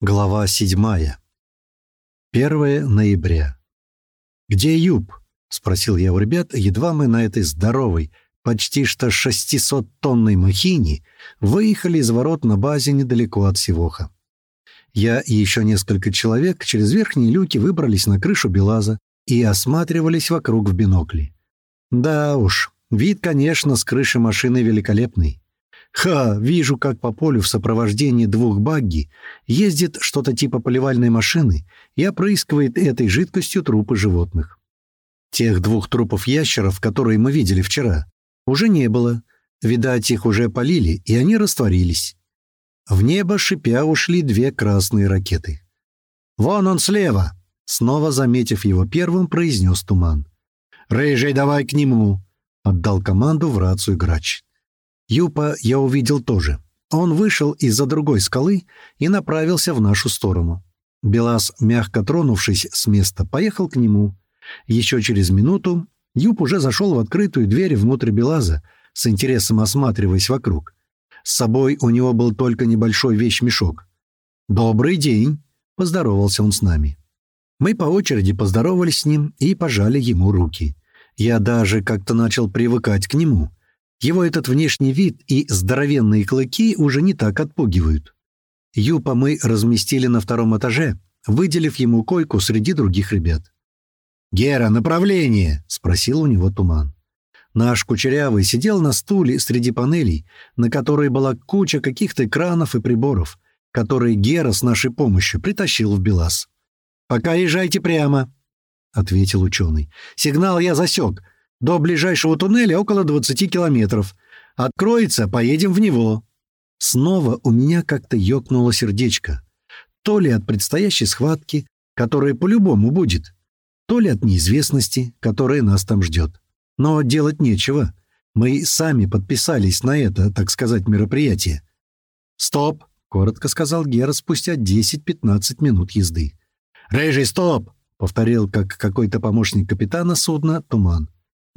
Глава седьмая. 1 ноября. «Где Юб?» — спросил я у ребят, едва мы на этой здоровой, почти что 600-тонной махине выехали из ворот на базе недалеко от Сивоха. Я и еще несколько человек через верхние люки выбрались на крышу Белаза и осматривались вокруг в бинокли. Да уж, вид, конечно, с крыши машины великолепный. Ха, вижу, как по полю в сопровождении двух багги ездит что-то типа поливальной машины и опрыскивает этой жидкостью трупы животных. Тех двух трупов ящеров, которые мы видели вчера, уже не было. Видать, их уже полили, и они растворились. В небо шипя ушли две красные ракеты. «Вон он слева!» Снова заметив его первым, произнес туман. «Рыжий, давай к нему!» — отдал команду в рацию грач. Юпа я увидел тоже. Он вышел из-за другой скалы и направился в нашу сторону. Белас, мягко тронувшись с места, поехал к нему. Еще через минуту Юп уже зашел в открытую дверь внутрь Белаза, с интересом осматриваясь вокруг. С собой у него был только небольшой вещмешок. «Добрый день!» — поздоровался он с нами. Мы по очереди поздоровались с ним и пожали ему руки. Я даже как-то начал привыкать к нему — его этот внешний вид и здоровенные клыки уже не так отпугивают. Юпа мы разместили на втором этаже, выделив ему койку среди других ребят. «Гера, направление!» — спросил у него Туман. Наш Кучерявый сидел на стуле среди панелей, на которой была куча каких-то экранов и приборов, которые Гера с нашей помощью притащил в Белас. «Пока езжайте прямо», — ответил ученый. «Сигнал я засек. До ближайшего туннеля около 20 километров. Откроется, поедем в него». Снова у меня как-то ёкнуло сердечко. То ли от предстоящей схватки, которая по-любому будет, то ли от неизвестности, которая нас там ждет. Но делать нечего. Мы сами подписались на это, так сказать, мероприятие. «Стоп!» — коротко сказал Гера спустя 10-15 минут езды. «Рыжий, стоп!» — повторил, как какой-то помощник капитана судна, Туман.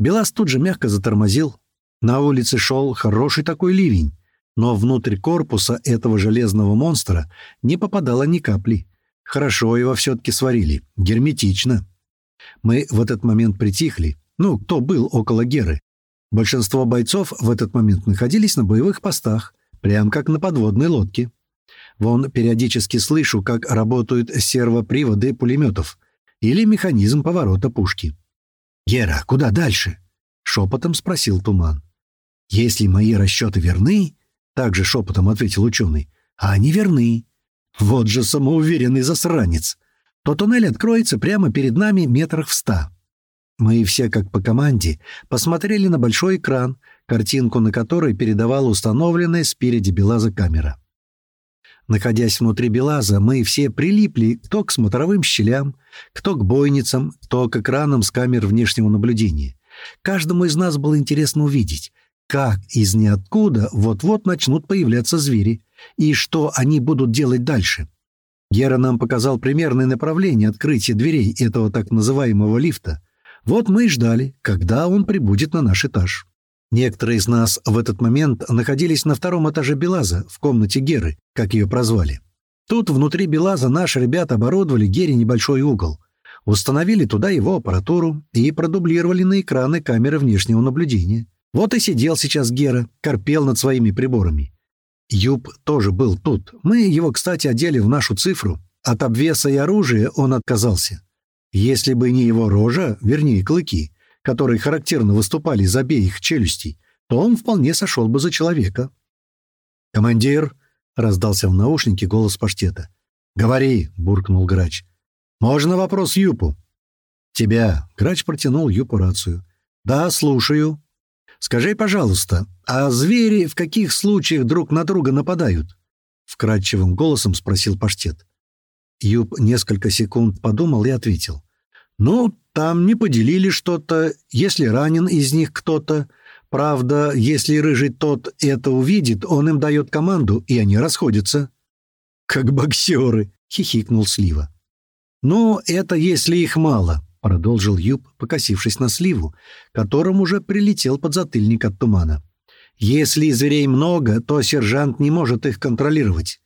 Белас тут же мягко затормозил. На улице шел хороший такой ливень, но внутрь корпуса этого железного монстра не попадало ни капли. Хорошо его все-таки сварили, герметично. Мы в этот момент притихли, ну, кто был около Геры. Большинство бойцов в этот момент находились на боевых постах, прям как на подводной лодке. Вон периодически слышу, как работают сервоприводы пулеметов или механизм поворота пушки. «Гера, куда дальше?» — шепотом спросил Туман. «Если мои расчеты верны...» — также шепотом ответил ученый. «А они верны. Вот же самоуверенный засранец. То туннель откроется прямо перед нами метрах в ста». Мы все, как по команде, посмотрели на большой экран, картинку на которой передавала установленная спереди Белаза камера. Находясь внутри Белаза, мы все прилипли кто к смотровым щелям, кто к бойницам, кто к экранам с камер внешнего наблюдения. Каждому из нас было интересно увидеть, как из ниоткуда вот-вот начнут появляться звери, и что они будут делать дальше. Гера нам показал примерное направление открытия дверей этого так называемого лифта. Вот мы и ждали, когда он прибудет на наш этаж. Некоторые из нас в этот момент находились на втором этаже Белаза, в комнате Геры, как ее прозвали. Тут внутри Белаза наши ребята оборудовали Гере небольшой угол. Установили туда его аппаратуру и продублировали на экраны камеры внешнего наблюдения. Вот и сидел сейчас Гера, корпел над своими приборами. Юб тоже был тут. Мы его, кстати, одели в нашу цифру. От обвеса и оружия он отказался. Если бы не его рожа, вернее, клыки, которые характерно выступали из обеих челюстей, то он вполне сошел бы за человека. «Командир!» — раздался в наушнике голос паштета. «Говори!» — буркнул грач. «Можно вопрос Юпу?» «Тебя!» — грач протянул Юпу рацию. «Да, слушаю. Скажи, пожалуйста, а звери в каких случаях друг на друга нападают?» Вкрадчивым голосом спросил паштет. Юп несколько секунд подумал и ответил. «Ну, там не поделили что-то, если ранен из них кто-то. Правда, если рыжий тот это увидит, он им дает команду, и они расходятся». «Как боксеры!» — хихикнул Слива. «Ну, это если их мало», — продолжил Юб, покосившись на Сливу, которому уже прилетел подзатыльник от тумана. «Если зверей много, то сержант не может их контролировать».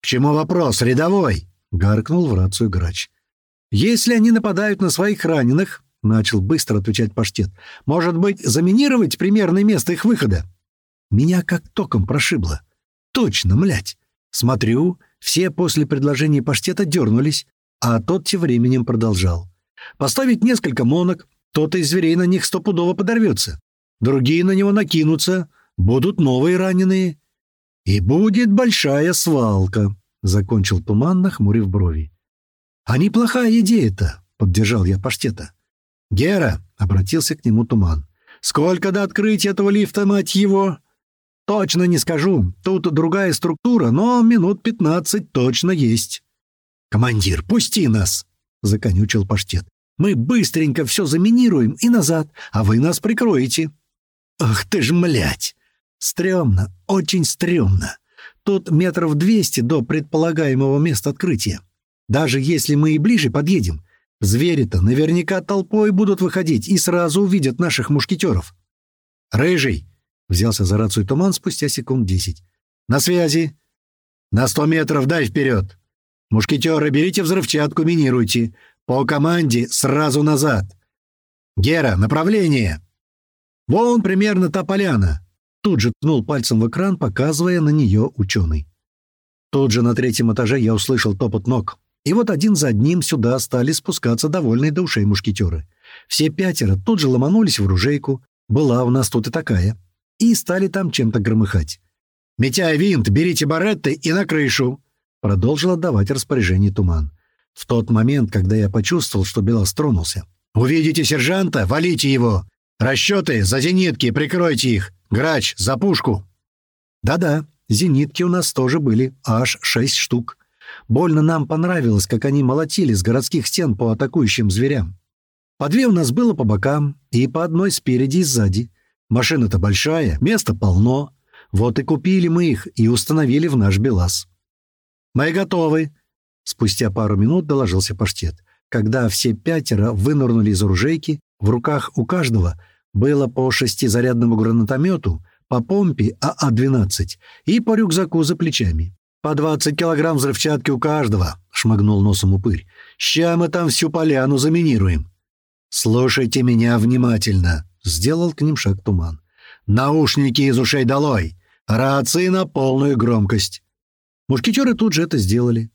«К чему вопрос, рядовой?» — гаркнул в рацию грач. «Если они нападают на своих раненых, — начал быстро отвечать паштет, — может быть, заминировать примерное место их выхода?» Меня как током прошибло. «Точно, млять!» Смотрю, все после предложения паштета дернулись, а тот тем временем продолжал. «Поставить несколько монок, тот из зверей на них стопудово подорвется. Другие на него накинутся, будут новые раненые. И будет большая свалка», — закончил туман, нахмурив брови. «А неплохая идея-то», — поддержал я паштета. «Гера», — обратился к нему туман, — «сколько до открытия этого лифта, мать его?» «Точно не скажу. Тут другая структура, но минут пятнадцать точно есть». «Командир, пусти нас!» — законючил паштет. «Мы быстренько все заминируем и назад, а вы нас прикроете». «Ах ты ж, млять! Стремно, очень стремно. Тут метров двести до предполагаемого места открытия. Даже если мы и ближе подъедем, звери-то наверняка толпой будут выходить и сразу увидят наших мушкетеров. «Рыжий!» — взялся за рацию туман спустя секунд десять. «На связи!» «На сто метров дай вперед!» «Мушкетеры, берите взрывчатку, минируйте. По команде сразу назад!» «Гера, направление!» «Вон примерно та поляна!» Тут же ткнул пальцем в экран, показывая на нее ученый. Тут же на третьем этаже я услышал топот ног. И вот один за одним сюда стали спускаться довольные до ушей мушкетеры. Все пятеро тут же ломанулись в ружейку, была у нас тут и такая, и стали там чем-то громыхать. «Митяй винт, берите баретты и на крышу!» Продолжил отдавать распоряжение туман. В тот момент, когда я почувствовал, что Белас тронулся. «Увидите сержанта, валите его! Расчеты за зенитки, прикройте их! Грач, за пушку!» «Да-да, зенитки у нас тоже были, аж шесть штук. Больно нам понравилось, как они молотили с городских стен по атакующим зверям. По две у нас было по бокам и по одной спереди и сзади. Машина-то большая, места полно. Вот и купили мы их и установили в наш БелАЗ. «Мы готовы!» Спустя пару минут доложился паштет. Когда все пятеро вынырнули из оружейки, в руках у каждого было по шестизарядному гранатомету, по помпе АА-12 и по рюкзаку за плечами. «По двадцать килограмм взрывчатки у каждого», — шмыгнул носом упырь. «Ща мы там всю поляну заминируем». «Слушайте меня внимательно», — сделал к ним шаг туман. «Наушники из ушей долой! Рации на полную громкость!» Мушкетеры тут же это сделали.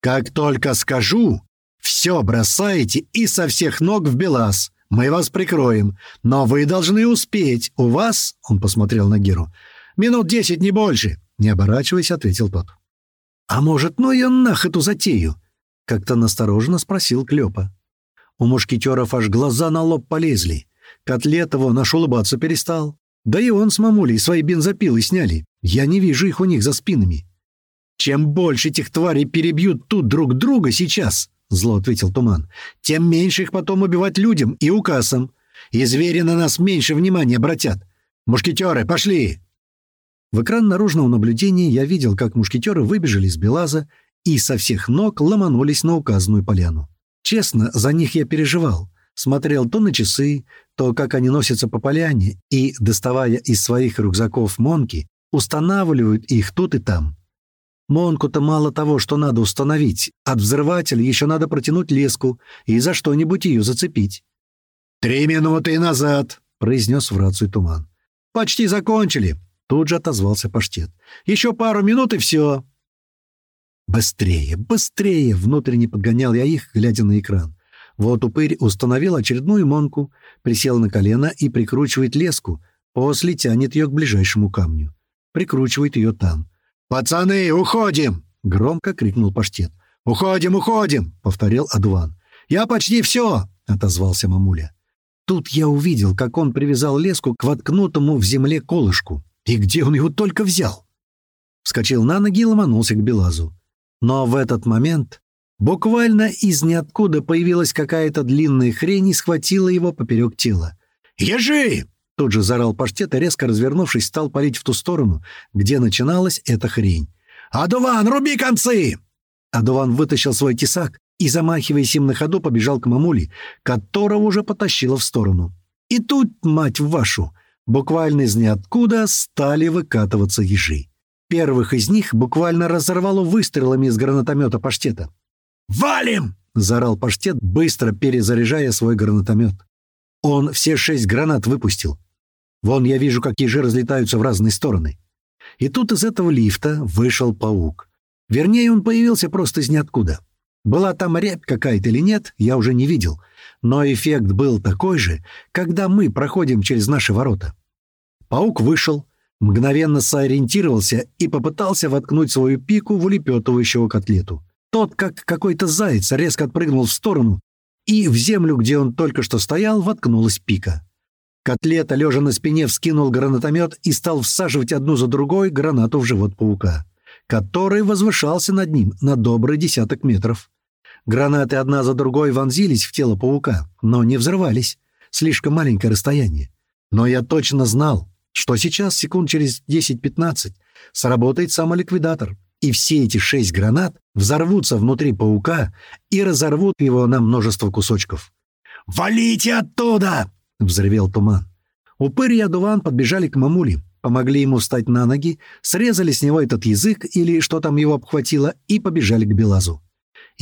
«Как только скажу, все бросаете и со всех ног в белаз. Мы вас прикроем, но вы должны успеть. У вас, — он посмотрел на Геру, — минут десять, не больше. Не оборачиваясь, ответил тот. «А может, ну ее нах эту затею?» — как-то настороженно спросил Клёпа. У мушкетеров аж глаза на лоб полезли. Котлет его наш улыбаться перестал. Да и он с мамулей свои бензопилы сняли. Я не вижу их у них за спинами. «Чем больше этих тварей перебьют тут друг друга сейчас», — зло ответил Туман, «тем меньше их потом убивать людям и указам. И звери на нас меньше внимания обратят. Мушкетеры, пошли!» В экран наружного наблюдения я видел, как мушкетеры выбежали из Белаза и со всех ног ломанулись на указанную поляну. Честно, за них я переживал. Смотрел то на часы, то, как они носятся по поляне, и, доставая из своих рюкзаков монки, устанавливают их тут и там. Монку-то мало того, что надо установить. От взрывателя еще надо протянуть леску и за что-нибудь ее зацепить. «Три минуты назад», — произнес в рацию туман. «Почти закончили», Тут же отозвался паштет. «Еще пару минут и все!» «Быстрее, быстрее!» — внутренне подгонял я их, глядя на экран. Вот упырь установил очередную монку, присел на колено и прикручивает леску, после тянет ее к ближайшему камню. Прикручивает ее там. «Пацаны, уходим!» — громко крикнул паштет. «Уходим, уходим!» — повторил Адуан. «Я почти все!» — отозвался мамуля. Тут я увидел, как он привязал леску к воткнутому в земле колышку. И где он его только взял? Вскочил на ноги и ломанулся к Белазу. Но в этот момент буквально из ниоткуда появилась какая-то длинная хрень и схватила его поперек тела. «Ежи!» Тут же заорал паштет и, резко развернувшись, стал палить в ту сторону, где начиналась эта хрень. «Адуван, руби концы!» Адуван вытащил свой тесак и, замахиваясь им на ходу, побежал к мамуле, которого уже потащило в сторону. И тут, мать вашу, буквально из ниоткуда стали выкатываться ежи. Первых из них буквально разорвало выстрелами из гранатомета паштета. «Валим!» — заорал паштет, быстро перезаряжая свой гранатомет. Он все шесть гранат выпустил. Вон я вижу, как ежи разлетаются в разные стороны. И тут из этого лифта вышел паук. Вернее, он появился просто из ниоткуда. Была там рябь какая-то или нет, я уже не видел. Но эффект был такой же, когда мы проходим через наши ворота. Паук вышел, мгновенно сориентировался и попытался воткнуть свою пику в улепетывающего котлету. Тот, как какой-то заяц, резко отпрыгнул в сторону, и в землю, где он только что стоял, воткнулась пика. Котлета, лежа на спине, вскинул гранатомет и стал всаживать одну за другой гранату в живот паука, который возвышался над ним на добрый десяток метров. Гранаты одна за другой вонзились в тело паука, но не взрывались. Слишком маленькое расстояние. Но я точно знал, что сейчас, секунд через 10-15, сработает самоликвидатор, и все эти шесть гранат взорвутся внутри паука и разорвут его на множество кусочков. «Валите оттуда!» — взревел туман. Упырь и одуван подбежали к мамуле, помогли ему встать на ноги, срезали с него этот язык или что там его обхватило и побежали к Белазу.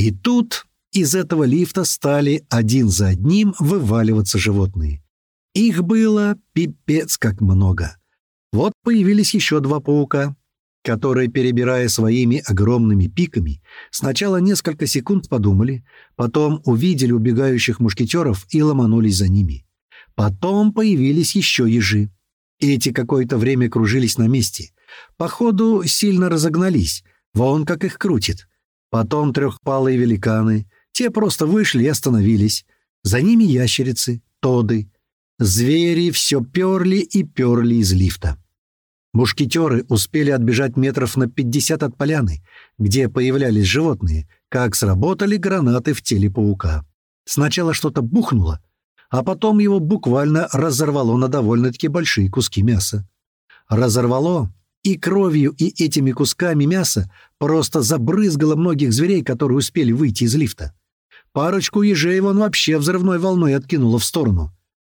И тут из этого лифта стали один за одним вываливаться животные. Их было пипец как много. Вот появились еще два паука, которые, перебирая своими огромными пиками, сначала несколько секунд подумали, потом увидели убегающих мушкетеров и ломанулись за ними. Потом появились еще ежи. Эти какое-то время кружились на месте. Походу, сильно разогнались. Вон как их крутит. Потом трехпалые великаны. Те просто вышли и остановились. За ними ящерицы, тоды. Звери все перли и перли из лифта. Мушкетеры успели отбежать метров на пятьдесят от поляны, где появлялись животные, как сработали гранаты в теле паука. Сначала что-то бухнуло, а потом его буквально разорвало на довольно-таки большие куски мяса. Разорвало, и кровью, и этими кусками мяса просто забрызгало многих зверей, которые успели выйти из лифта. Парочку ежей он вообще взрывной волной откинуло в сторону.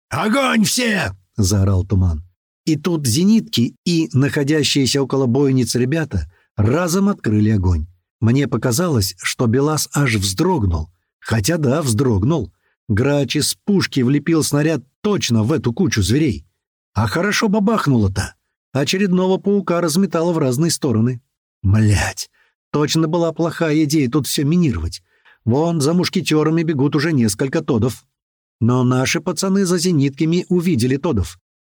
«Огонь все!» — заорал туман. И тут зенитки и находящиеся около бойницы ребята разом открыли огонь. Мне показалось, что Белас аж вздрогнул. Хотя да, вздрогнул. Грач из пушки влепил снаряд точно в эту кучу зверей. А хорошо бабахнуло-то. Очередного паука разметало в разные стороны. Млять, точно была плохая идея тут все минировать. Вон за мушкетерами бегут уже несколько тодов. Но наши пацаны за зенитками увидели тодов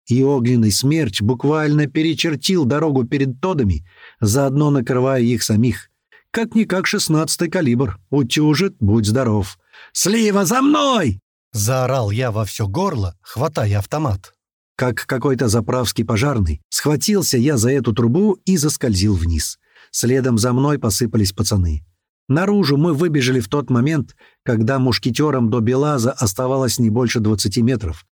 и огненный смерч буквально перечертил дорогу перед тодами, заодно накрывая их самих. Как-никак шестнадцатый калибр. Утюжит, будь здоров. «Слива, за мной!» — заорал я во все горло, хватая автомат. Как какой-то заправский пожарный, схватился я за эту трубу и заскользил вниз. Следом за мной посыпались пацаны. Наружу мы выбежали в тот момент, когда мушкетерам до Белаза оставалось не больше двадцати метров.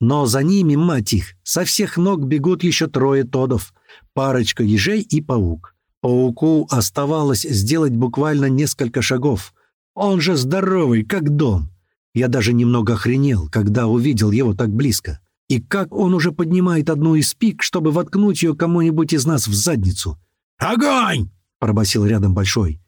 Но за ними, мать их, со всех ног бегут еще трое тодов, парочка ежей и паук. Пауку оставалось сделать буквально несколько шагов. Он же здоровый, как дом. Я даже немного охренел, когда увидел его так близко. И как он уже поднимает одну из пик, чтобы воткнуть ее кому-нибудь из нас в задницу. «Огонь!» — пробасил рядом Большой.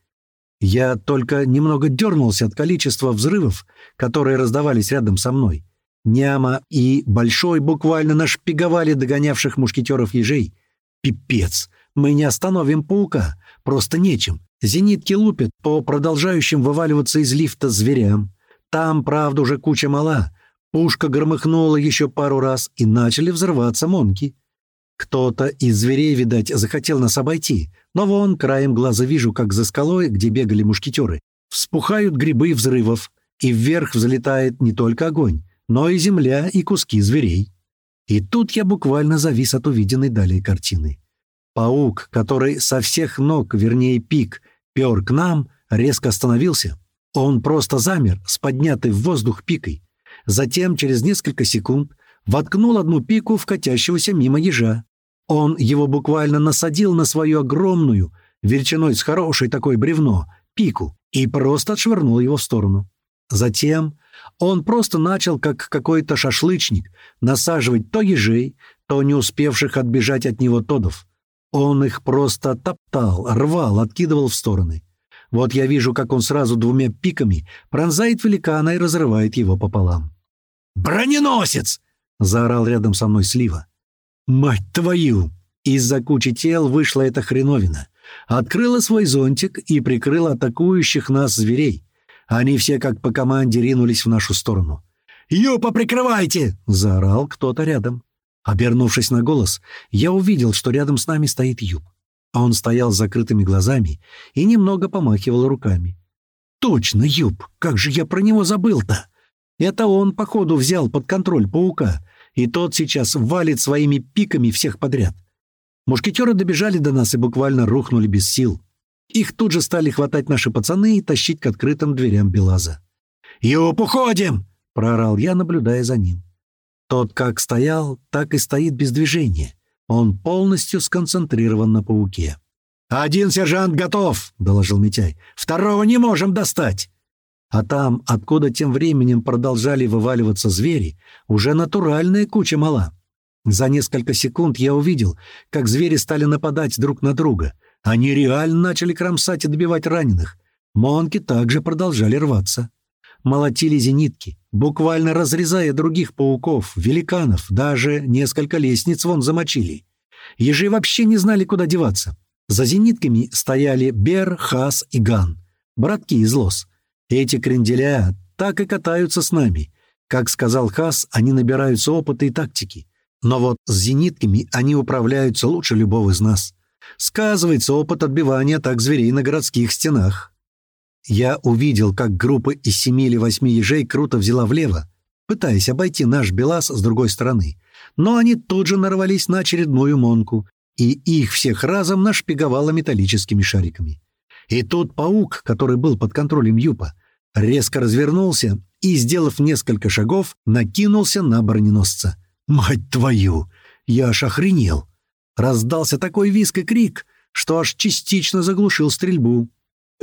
Я только немного дернулся от количества взрывов, которые раздавались рядом со мной. Няма и Большой буквально нашпиговали догонявших мушкетеров ежей. Пипец! Мы не остановим паука. Просто нечем. Зенитки лупят по продолжающим вываливаться из лифта зверям. Там, правда, уже куча мала. Пушка громыхнула еще пару раз, и начали взрываться монки. Кто-то из зверей, видать, захотел нас обойти. Но вон, краем глаза вижу, как за скалой, где бегали мушкетеры, вспухают грибы взрывов, и вверх взлетает не только огонь, но и земля, и куски зверей. И тут я буквально завис от увиденной далее картины. Паук, который со всех ног, вернее пик, пер к нам, резко остановился. Он просто замер с поднятой в воздух пикой. Затем, через несколько секунд, воткнул одну пику в катящегося мимо ежа. Он его буквально насадил на свою огромную, величиной с хорошей такой бревно, пику, и просто отшвырнул его в сторону. Затем он просто начал, как какой-то шашлычник, насаживать то ежей, то не успевших отбежать от него тодов. Он их просто топтал, рвал, откидывал в стороны. Вот я вижу, как он сразу двумя пиками пронзает великана и разрывает его пополам. «Броненосец!» — заорал рядом со мной Слива. «Мать твою!» Из-за кучи тел вышла эта хреновина. Открыла свой зонтик и прикрыла атакующих нас зверей. Они все как по команде ринулись в нашу сторону. «Юпа, прикрывайте!» — заорал кто-то рядом. Обернувшись на голос, я увидел, что рядом с нами стоит Юб. Он стоял с закрытыми глазами и немного помахивал руками. «Точно, Юб! Как же я про него забыл-то!» Это он, походу, взял под контроль паука, и тот сейчас валит своими пиками всех подряд. Мушкетеры добежали до нас и буквально рухнули без сил. Их тут же стали хватать наши пацаны и тащить к открытым дверям Белаза. «Юп, уходим!» — проорал я, наблюдая за ним. Тот как стоял, так и стоит без движения. Он полностью сконцентрирован на пауке. «Один сержант готов!» — доложил Митяй. «Второго не можем достать!» А там, откуда тем временем продолжали вываливаться звери, уже натуральная куча мала. За несколько секунд я увидел, как звери стали нападать друг на друга. Они реально начали кромсать и добивать раненых. Монки также продолжали рваться молотили зенитки, буквально разрезая других пауков, великанов, даже несколько лестниц вон замочили. Ежи вообще не знали, куда деваться. За зенитками стояли Бер, Хас и Ган, братки из лос. Эти кренделя так и катаются с нами. Как сказал Хас, они набираются опыта и тактики. Но вот с зенитками они управляются лучше любого из нас. Сказывается опыт отбивания так зверей на городских стенах. Я увидел, как группа из семи или восьми ежей круто взяла влево, пытаясь обойти наш БелАЗ с другой стороны. Но они тут же нарвались на очередную монку, и их всех разом нашпиговало металлическими шариками. И тут паук, который был под контролем Юпа, резко развернулся и, сделав несколько шагов, накинулся на броненосца. «Мать твою! Я аж охренел!» Раздался такой виск и крик, что аж частично заглушил стрельбу.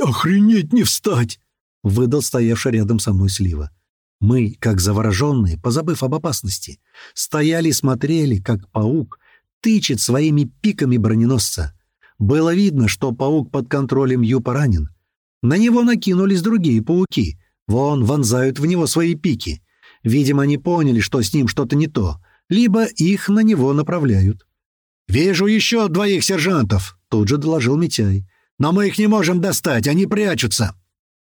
«Охренеть не встать!» — выдал стоявший рядом со мной Слива. Мы, как завороженные, позабыв об опасности, стояли и смотрели, как паук тычет своими пиками броненосца. Было видно, что паук под контролем Юпа ранен. На него накинулись другие пауки. Вон вонзают в него свои пики. Видимо, они поняли, что с ним что-то не то, либо их на него направляют. «Вижу еще двоих сержантов», — тут же доложил Митяй. Но мы их не можем достать, они прячутся».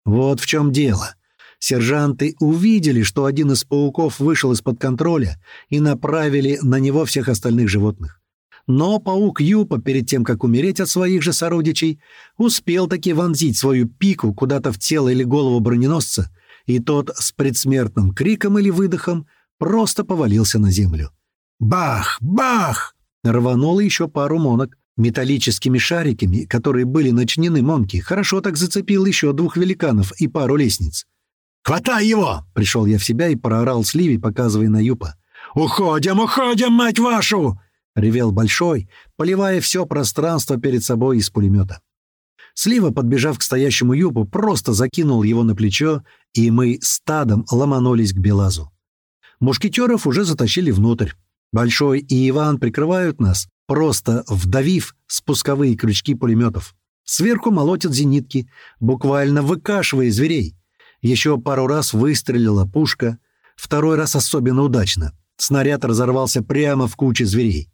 Вот в чем дело. Сержанты увидели, что один из пауков вышел из-под контроля и направили на него всех остальных животных. Но паук Юпа, перед тем, как умереть от своих же сородичей, успел таки вонзить свою пику куда-то в тело или голову броненосца, и тот с предсмертным криком или выдохом просто повалился на землю. «Бах! Бах!» Рванул еще пару монок, Металлическими шариками, которые были начинены Монки, хорошо так зацепил еще двух великанов и пару лестниц. «Хватай его!» — пришел я в себя и проорал Сливи, показывая на Юпа. «Уходим, уходим, мать вашу!» — ревел Большой, поливая все пространство перед собой из пулемета. Слива, подбежав к стоящему Юпу, просто закинул его на плечо, и мы стадом ломанулись к Белазу. Мушкетеров уже затащили внутрь. Большой и Иван прикрывают нас, просто вдавив спусковые крючки пулеметов. Сверху молотят зенитки, буквально выкашивая зверей. Еще пару раз выстрелила пушка, второй раз особенно удачно. Снаряд разорвался прямо в куче зверей.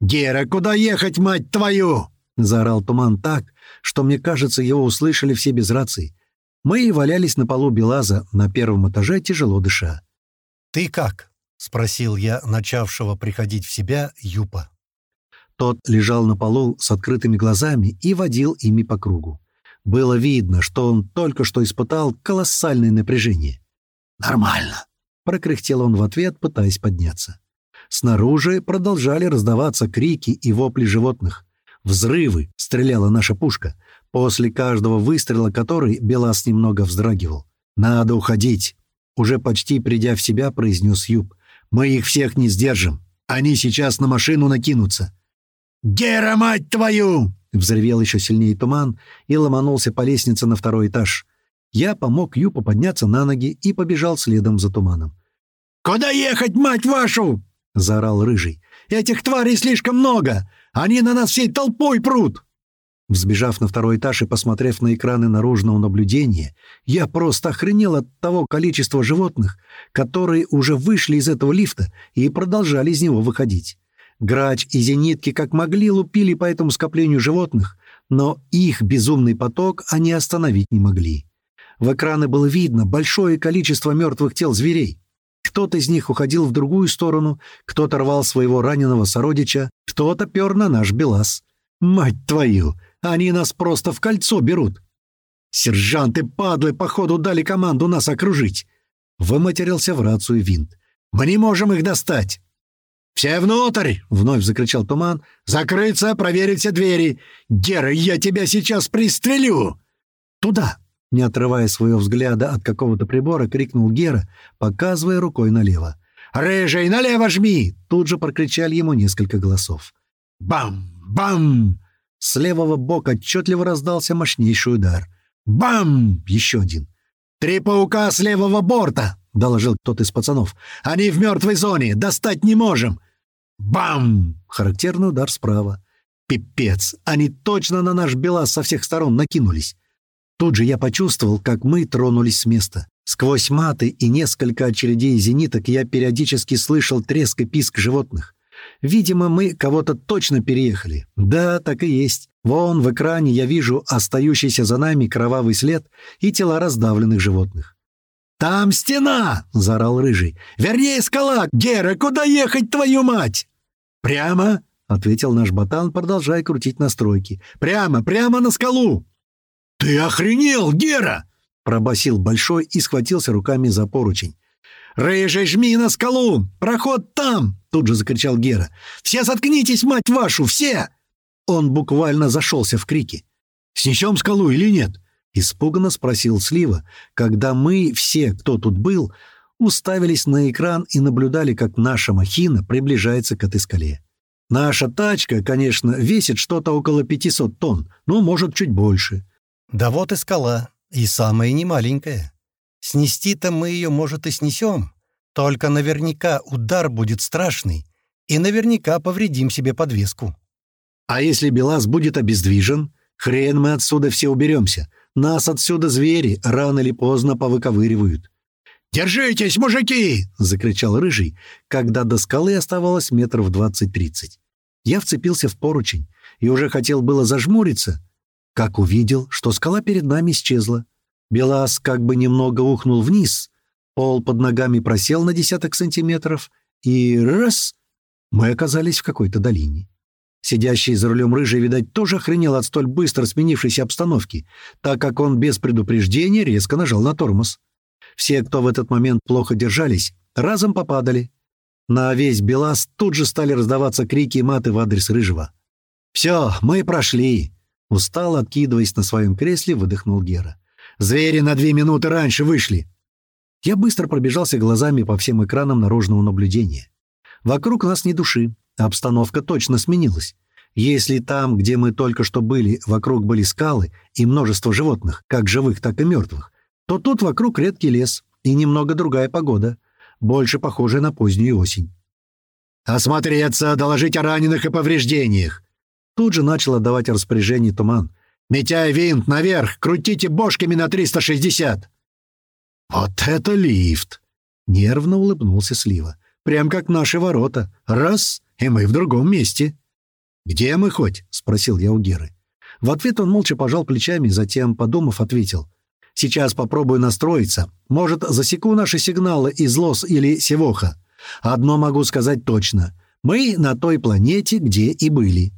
«Гера, куда ехать, мать твою?» — заорал туман так, что, мне кажется, его услышали все без рации. Мы и валялись на полу Белаза на первом этаже, тяжело дыша. «Ты как?» — спросил я начавшего приходить в себя Юпа. Тот лежал на полу с открытыми глазами и водил ими по кругу. Было видно, что он только что испытал колоссальное напряжение. «Нормально», — прокряхтел он в ответ, пытаясь подняться. Снаружи продолжали раздаваться крики и вопли животных. «Взрывы!» — стреляла наша пушка, после каждого выстрела которой Белас немного вздрагивал. «Надо уходить!» Уже почти придя в себя, произнес Юб. «Мы их всех не сдержим. Они сейчас на машину накинутся. «Гера, мать твою!» Взревел еще сильнее туман и ломанулся по лестнице на второй этаж. Я помог Юпу подняться на ноги и побежал следом за туманом. «Куда ехать, мать вашу?» — заорал Рыжий. «Этих тварей слишком много! Они на нас всей толпой прут!» Взбежав на второй этаж и посмотрев на экраны наружного наблюдения, я просто охренел от того количества животных, которые уже вышли из этого лифта и продолжали из него выходить. Грач и зенитки как могли лупили по этому скоплению животных, но их безумный поток они остановить не могли. В экраны было видно большое количество мертвых тел зверей. Кто-то из них уходил в другую сторону, кто-то рвал своего раненого сородича, кто-то пер на наш БелАЗ. «Мать твою! Они нас просто в кольцо берут!» «Сержанты, падлы, походу дали команду нас окружить!» Выматерился в рацию винт. «Мы не можем их достать!» «Все внутрь!» — вновь закричал Туман. «Закрыться, проверить все двери! Гера, я тебя сейчас пристрелю!» «Туда!» — не отрывая своего взгляда от какого-то прибора, крикнул Гера, показывая рукой налево. «Рыжий, налево жми!» — тут же прокричали ему несколько голосов. «Бам! Бам!» С левого бока отчетливо раздался мощнейший удар. «Бам!» — еще один. «Три паука с левого борта!» — доложил кто-то из пацанов. «Они в мертвой зоне! Достать не можем!» «Бам!» — характерный удар справа. «Пипец! Они точно на наш БелАЗ со всех сторон накинулись!» Тут же я почувствовал, как мы тронулись с места. Сквозь маты и несколько очередей зениток я периодически слышал треск и писк животных. Видимо, мы кого-то точно переехали. Да, так и есть. Вон в экране я вижу остающийся за нами кровавый след и тела раздавленных животных. «Там стена!» — заорал Рыжий. «Вернее, скала! Гера, куда ехать, твою мать?» «Прямо!» — ответил наш ботан, продолжая крутить настройки. «Прямо, прямо на скалу!» «Ты охренел, Гера!» — пробасил Большой и схватился руками за поручень. «Рыжий, жми на скалу! Проход там!» — тут же закричал Гера. «Все заткнитесь, мать вашу, все!» Он буквально зашелся в крики. «Снесем скалу или нет?» — испуганно спросил Слива, когда мы, все, кто тут был, уставились на экран и наблюдали, как наша махина приближается к этой скале. Наша тачка, конечно, весит что-то около 500 тонн, но может чуть больше. Да вот и скала, и самая немаленькая. Снести-то мы ее, может, и снесем. Только наверняка удар будет страшный, и наверняка повредим себе подвеску. А если Белаз будет обездвижен, хрен мы отсюда все уберемся. Нас отсюда звери рано или поздно повыковыривают. «Держитесь, мужики!» — закричал Рыжий, когда до скалы оставалось метров двадцать-тридцать. Я вцепился в поручень и уже хотел было зажмуриться, как увидел, что скала перед нами исчезла. Белас как бы немного ухнул вниз, пол под ногами просел на десяток сантиметров, и раз — мы оказались в какой-то долине. Сидящий за рулем рыжий, видать, тоже охренел от столь быстро сменившейся обстановки, так как он без предупреждения резко нажал на тормоз. Все, кто в этот момент плохо держались, разом попадали. На весь Белас тут же стали раздаваться крики и маты в адрес рыжего. «Все, мы прошли!» Устал, откидываясь на своем кресле, выдохнул Гера. Звери на две минуты раньше вышли!» Я быстро пробежался глазами по всем экранам наружного наблюдения. Вокруг нас ни души, обстановка точно сменилась. Если там, где мы только что были, вокруг были скалы и множество животных, как живых, так и мертвых, то тут вокруг редкий лес и немного другая погода, больше похожая на позднюю осень. «Осмотреться, доложить о раненых и повреждениях!» Тут же начал отдавать распоряжение туман — «Митяй винт наверх! Крутите бошками на 360!» «Вот это лифт!» — нервно улыбнулся Слива. «Прям как наши ворота. Раз — и мы в другом месте». «Где мы хоть?» — спросил я у Геры. В ответ он молча пожал плечами, затем, подумав, ответил. «Сейчас попробую настроиться. Может, засеку наши сигналы из Лос или Севоха. Одно могу сказать точно. Мы на той планете, где и были».